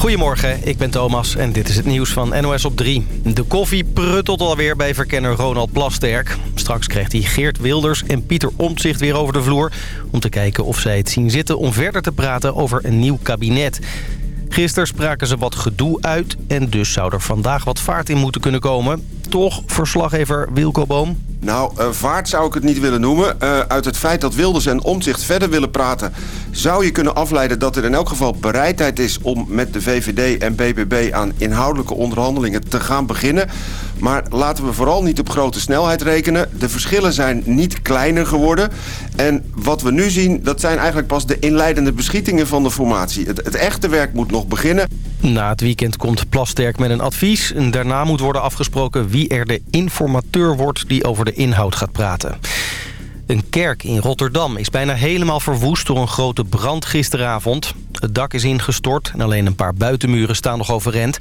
Goedemorgen, ik ben Thomas en dit is het nieuws van NOS op 3. De koffie pruttelt alweer bij verkenner Ronald Plasterk. Straks krijgt hij Geert Wilders en Pieter Omtzigt weer over de vloer... om te kijken of zij het zien zitten om verder te praten over een nieuw kabinet. Gisteren spraken ze wat gedoe uit en dus zou er vandaag wat vaart in moeten kunnen komen. Toch, verslaggever Wilco Boom? Nou, uh, vaart zou ik het niet willen noemen. Uh, uit het feit dat Wilders en Omtzigt verder willen praten... zou je kunnen afleiden dat er in elk geval bereidheid is... om met de VVD en BBB aan inhoudelijke onderhandelingen te gaan beginnen. Maar laten we vooral niet op grote snelheid rekenen. De verschillen zijn niet kleiner geworden. En wat we nu zien, dat zijn eigenlijk pas de inleidende beschietingen van de formatie. Het, het echte werk moet nog beginnen. Na het weekend komt Plasterk met een advies. Daarna moet worden afgesproken wie er de informateur wordt die over de inhoud gaat praten. Een kerk in Rotterdam is bijna helemaal verwoest door een grote brand gisteravond. Het dak is ingestort en alleen een paar buitenmuren staan nog overeind.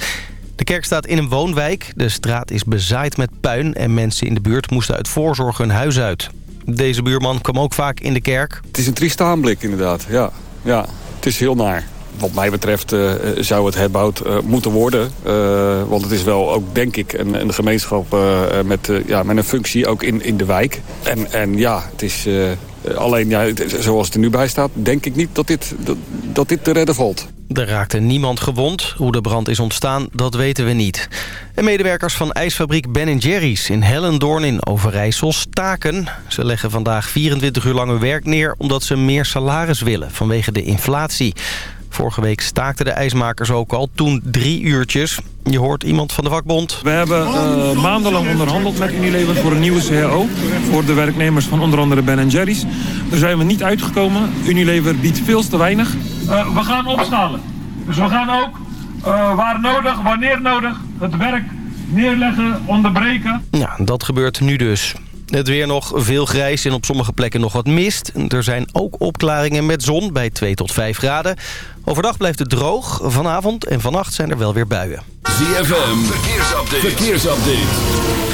De kerk staat in een woonwijk. De straat is bezaaid met puin en mensen in de buurt moesten uit voorzorg hun huis uit. Deze buurman kwam ook vaak in de kerk. Het is een trieste aanblik inderdaad, ja. ja. Het is heel naar wat mij betreft uh, zou het herbouwd uh, moeten worden. Want het is wel ook, denk ik, een, een gemeenschap met, ja, met een functie ook in, in de wijk. En, en ja, het is... alleen ja, zoals het er nu bij staat, denk ik niet dat dit, dat, dit te redden valt. Er raakte niemand gewond. Hoe de brand is ontstaan, dat weten we niet. En medewerkers van ijsfabriek Ben Jerry's in Hellendoorn in Overijssel staken. Ze leggen vandaag 24 uur lang werk neer... omdat ze meer salaris willen vanwege de inflatie. Vorige week staakten de ijsmakers ook al, toen drie uurtjes. Je hoort iemand van de vakbond. We hebben uh, maandenlang onderhandeld met Unilever voor een nieuwe CAO. Voor de werknemers van onder andere Ben Jerry's. Daar zijn we niet uitgekomen. Unilever biedt veel te weinig. Uh, we gaan opschalen. Dus we gaan ook, uh, waar nodig, wanneer nodig, het werk neerleggen, onderbreken. Ja, dat gebeurt nu dus. Het weer nog veel grijs en op sommige plekken nog wat mist. Er zijn ook opklaringen met zon bij 2 tot 5 graden. Overdag blijft het droog. Vanavond en vannacht zijn er wel weer buien. ZFM, verkeersupdate. verkeersupdate.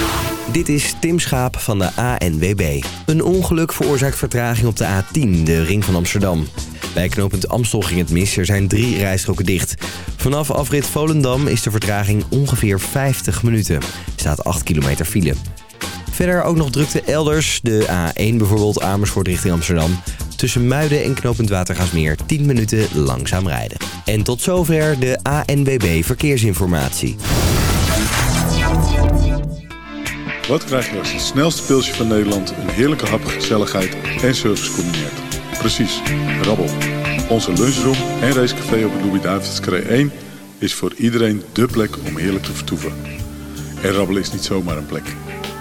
Dit is Tim Schaap van de ANWB. Een ongeluk veroorzaakt vertraging op de A10, de ring van Amsterdam. Bij knooppunt Amstel ging het mis. Er zijn drie rijstroken dicht. Vanaf afrit Volendam is de vertraging ongeveer 50 minuten. Er staat 8 kilometer file. Verder ook nog drukte elders. De A1 bijvoorbeeld Amersfoort richting Amsterdam. Tussen Muiden en knooppunt Watergaasmeer 10 minuten langzaam rijden. En tot zover de ANWB Verkeersinformatie. Wat krijg je als het snelste pilsje van Nederland... een heerlijke hap, gezelligheid en service combineert? Precies, rabbel. Onze lunchroom en racecafé op het Louis-David's 1... is voor iedereen dé plek om heerlijk te vertoeven. En rabbelen is niet zomaar een plek.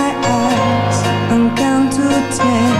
my eyes and count to ten.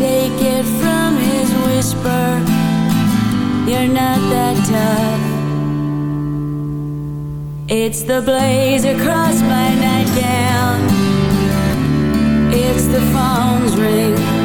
take it from his whisper. You're not that tough. It's the blaze across my nightgown. It's the phone's ring.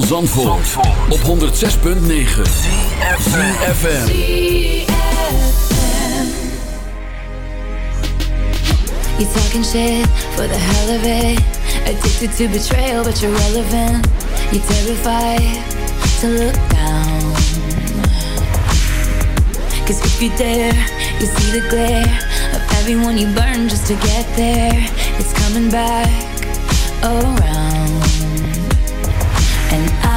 van Zandvoort, op 106.9 CFFM You talking shit for the hell of it. Addicted to betrayal but you're relevant. You're terrified to look down. Cause if you dare, you see the glare Of everyone you burn just to get there. It's coming back around.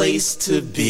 place to be.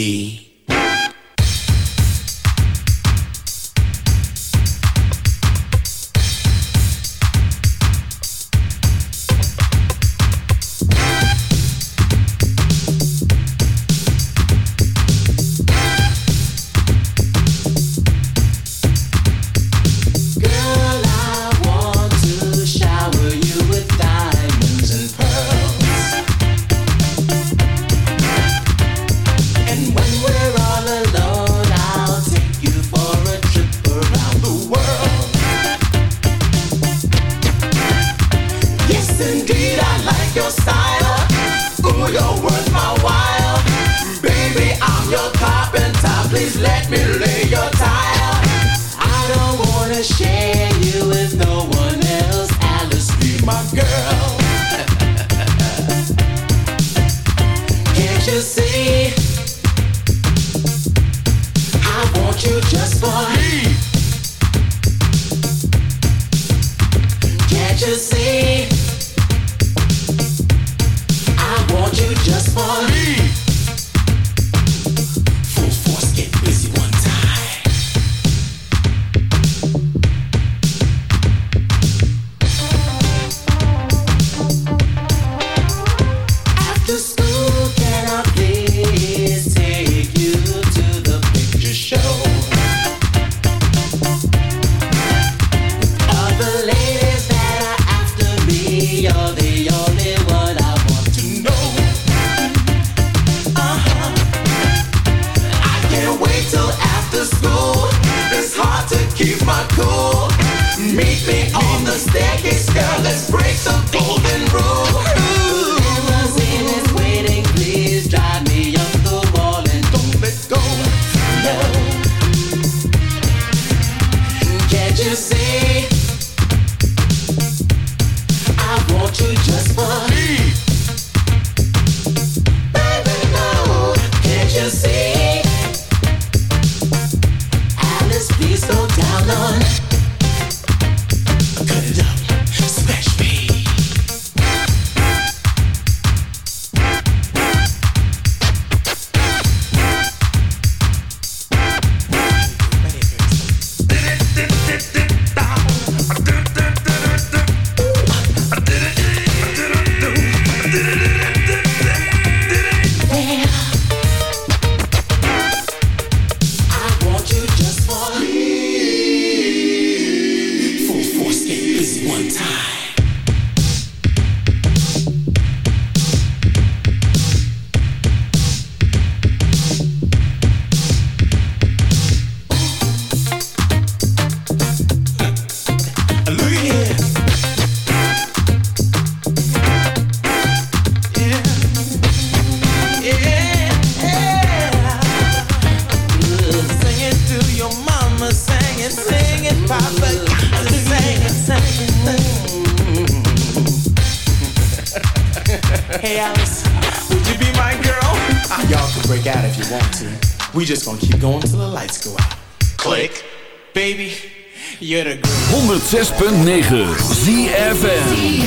106.9 ZFM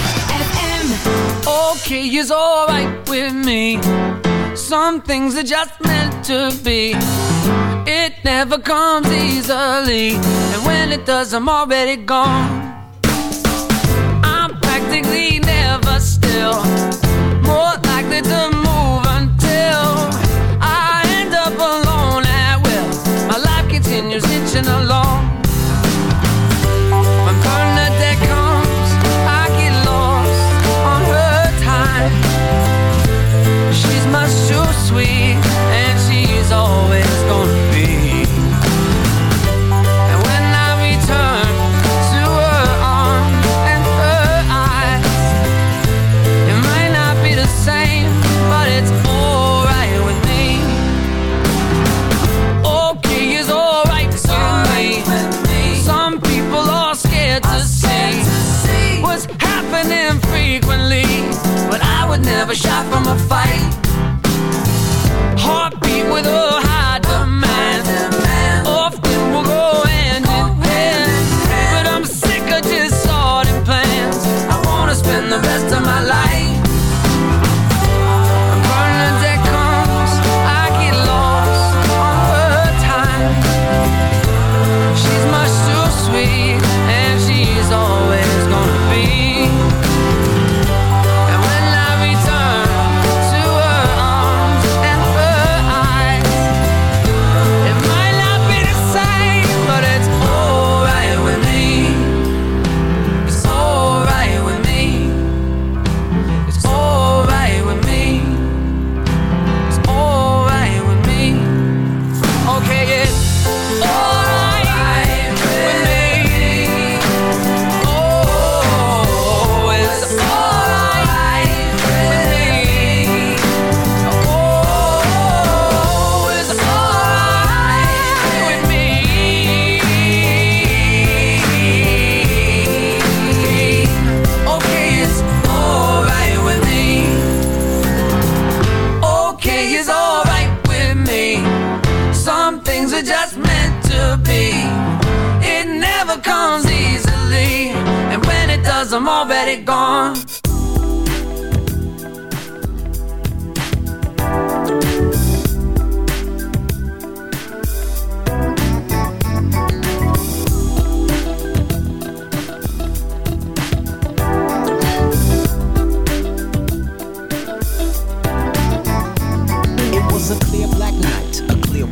Okay, it's alright with me. Some things are just meant to be. It never comes easily. And when it does, I'm already gone. never shot from a fight. was a clear black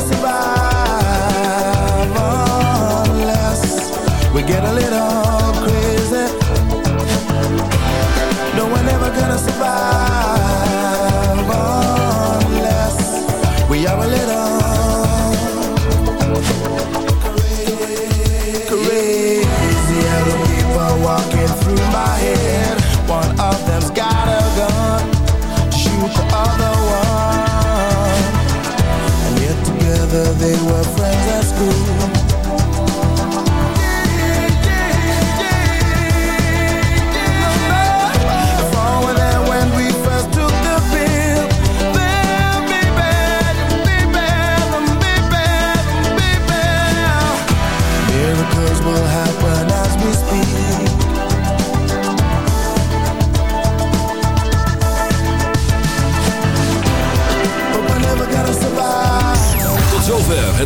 survive. They were friends at school.